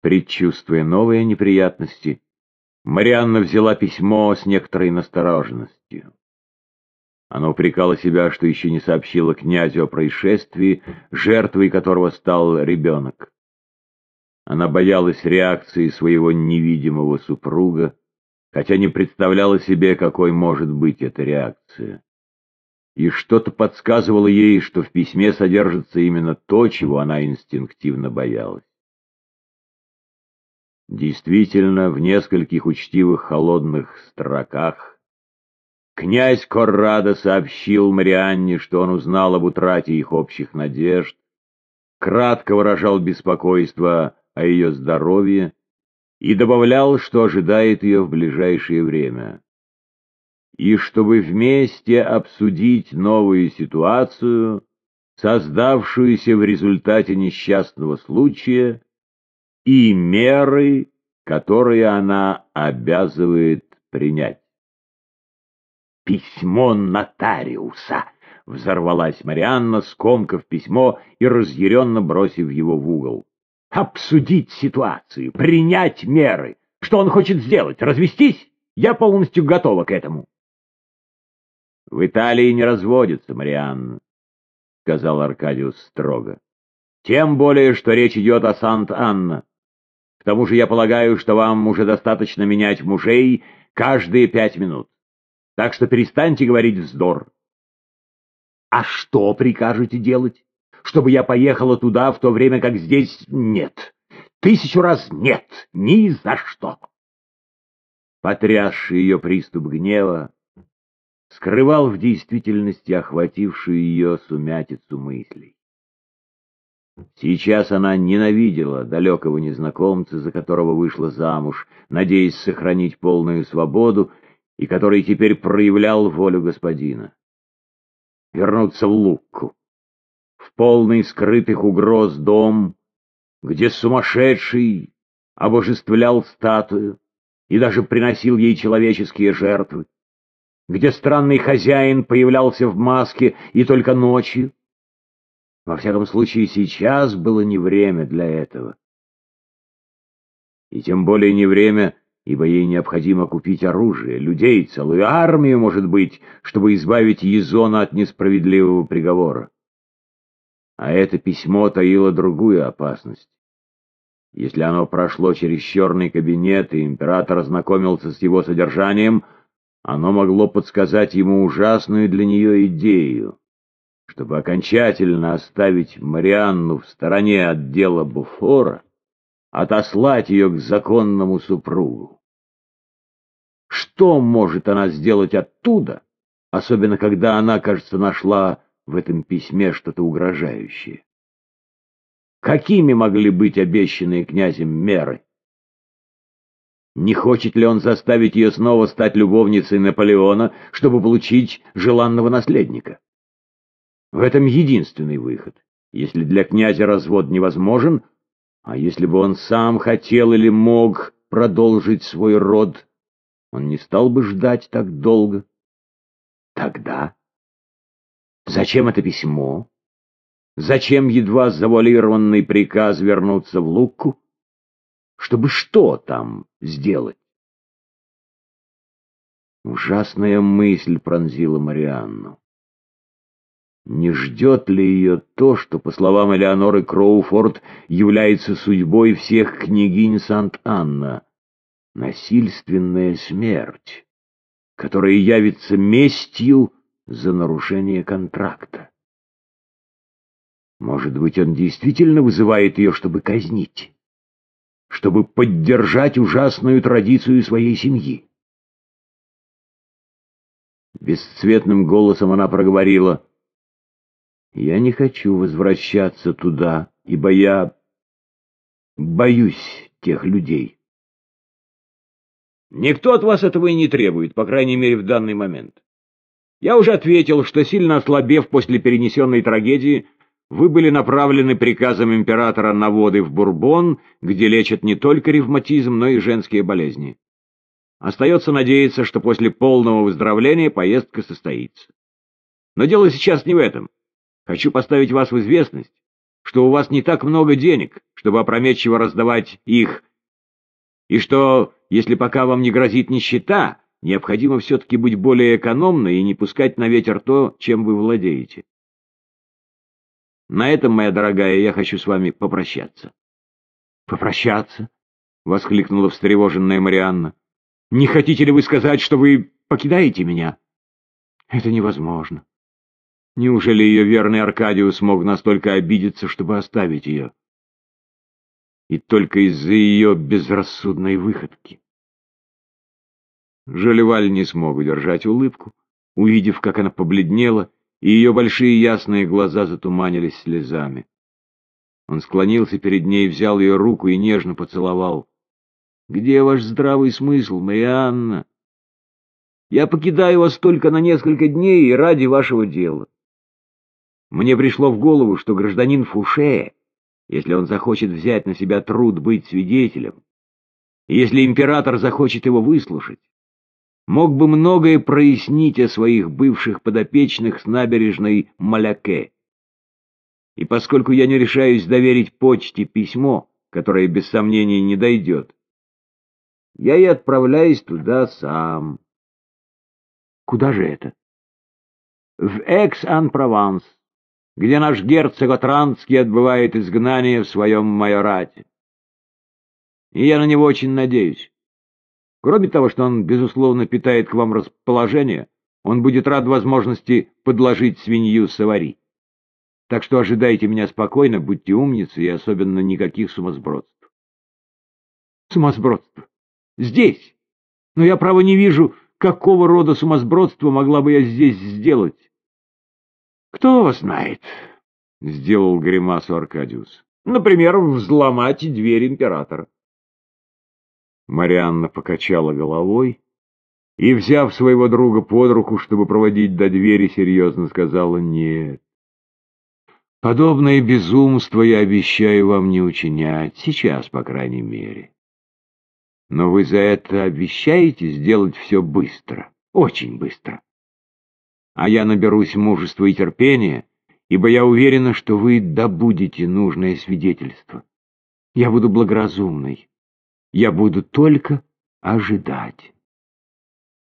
Предчувствуя новые неприятности, Марианна взяла письмо с некоторой настороженностью. Она упрекала себя, что еще не сообщила князю о происшествии, жертвой которого стал ребенок. Она боялась реакции своего невидимого супруга, хотя не представляла себе, какой может быть эта реакция. И что-то подсказывало ей, что в письме содержится именно то, чего она инстинктивно боялась. Действительно, в нескольких учтивых холодных строках князь Коррадо сообщил Марианне, что он узнал об утрате их общих надежд, кратко выражал беспокойство о ее здоровье и добавлял, что ожидает ее в ближайшее время. И чтобы вместе обсудить новую ситуацию, создавшуюся в результате несчастного случая, и меры, которые она обязывает принять. «Письмо нотариуса!» — взорвалась Марианна, скомкав письмо и разъяренно бросив его в угол обсудить ситуацию, принять меры. Что он хочет сделать? Развестись? Я полностью готова к этому. — В Италии не разводятся, Марианна, — сказал Аркадиус строго. — Тем более, что речь идет о Сант-Анна. К тому же я полагаю, что вам уже достаточно менять мужей каждые пять минут. Так что перестаньте говорить вздор. — А что прикажете делать? чтобы я поехала туда, в то время как здесь нет. Тысячу раз нет, ни за что. Потрясший ее приступ гнева скрывал в действительности охватившую ее сумятицу мыслей. Сейчас она ненавидела далекого незнакомца, за которого вышла замуж, надеясь сохранить полную свободу, и который теперь проявлял волю господина. Вернуться в Лукку, в полный скрытых угроз дом, где сумасшедший обожествлял статую и даже приносил ей человеческие жертвы, где странный хозяин появлялся в маске и только ночью. Во всяком случае, сейчас было не время для этого. И тем более не время, ибо ей необходимо купить оружие, людей, целую армию, может быть, чтобы избавить Езона от несправедливого приговора. А это письмо таило другую опасность. Если оно прошло через черный кабинет, и император ознакомился с его содержанием, оно могло подсказать ему ужасную для нее идею, чтобы окончательно оставить Марианну в стороне от дела Буфора, отослать ее к законному супругу. Что может она сделать оттуда, особенно когда она, кажется, нашла в этом письме что-то угрожающее. Какими могли быть обещанные князем меры? Не хочет ли он заставить ее снова стать любовницей Наполеона, чтобы получить желанного наследника? В этом единственный выход. Если для князя развод невозможен, а если бы он сам хотел или мог продолжить свой род, он не стал бы ждать так долго. Тогда Зачем это письмо? Зачем едва завуалированный приказ вернуться в Лукку? Чтобы что там сделать? Ужасная мысль пронзила Марианну. Не ждет ли ее то, что, по словам Элеоноры Кроуфорд, является судьбой всех княгинь Сант-Анна? Насильственная смерть, которая явится местью за нарушение контракта. Может быть, он действительно вызывает ее, чтобы казнить, чтобы поддержать ужасную традицию своей семьи. Бесцветным голосом она проговорила, «Я не хочу возвращаться туда, ибо я боюсь тех людей». «Никто от вас этого и не требует, по крайней мере, в данный момент. Я уже ответил, что сильно ослабев после перенесенной трагедии, вы были направлены приказом императора на воды в Бурбон, где лечат не только ревматизм, но и женские болезни. Остается надеяться, что после полного выздоровления поездка состоится. Но дело сейчас не в этом. Хочу поставить вас в известность, что у вас не так много денег, чтобы опрометчиво раздавать их, и что, если пока вам не грозит нищета, необходимо все-таки быть более экономной и не пускать на ветер то, чем вы владеете. На этом, моя дорогая, я хочу с вами попрощаться. «Попрощаться?» — воскликнула встревоженная Марианна. «Не хотите ли вы сказать, что вы покидаете меня?» «Это невозможно. Неужели ее верный Аркадиус мог настолько обидеться, чтобы оставить ее? И только из-за ее безрассудной выходки». Жалеваль не смог удержать улыбку, увидев, как она побледнела, и ее большие ясные глаза затуманились слезами. Он склонился перед ней, взял ее руку и нежно поцеловал. «Где ваш здравый смысл, Марианна? Я покидаю вас только на несколько дней и ради вашего дела. Мне пришло в голову, что гражданин Фуше, если он захочет взять на себя труд быть свидетелем, если император захочет его выслушать, мог бы многое прояснить о своих бывших подопечных с набережной Маляке. И поскольку я не решаюсь доверить почте письмо, которое без сомнения не дойдет, я и отправляюсь туда сам. Куда же это? В Экс-Ан-Прованс, где наш герцог Отранский отбывает изгнание в своем майорате. И я на него очень надеюсь. Кроме того, что он, безусловно, питает к вам расположение, он будет рад возможности подложить свинью савари. Так что ожидайте меня спокойно, будьте умницы и особенно никаких сумасбродств. Сумасбродство? Здесь? Но я, право, не вижу, какого рода сумасбродство могла бы я здесь сделать. Кто знает, — сделал гримасу Аркадиус. Например, взломать дверь императора. Марианна покачала головой и, взяв своего друга под руку, чтобы проводить до двери, серьезно сказала «нет». Подобное безумство я обещаю вам не учинять, сейчас, по крайней мере. Но вы за это обещаете сделать все быстро, очень быстро. А я наберусь мужества и терпения, ибо я уверена, что вы добудете нужное свидетельство. Я буду благоразумной. Я буду только ожидать.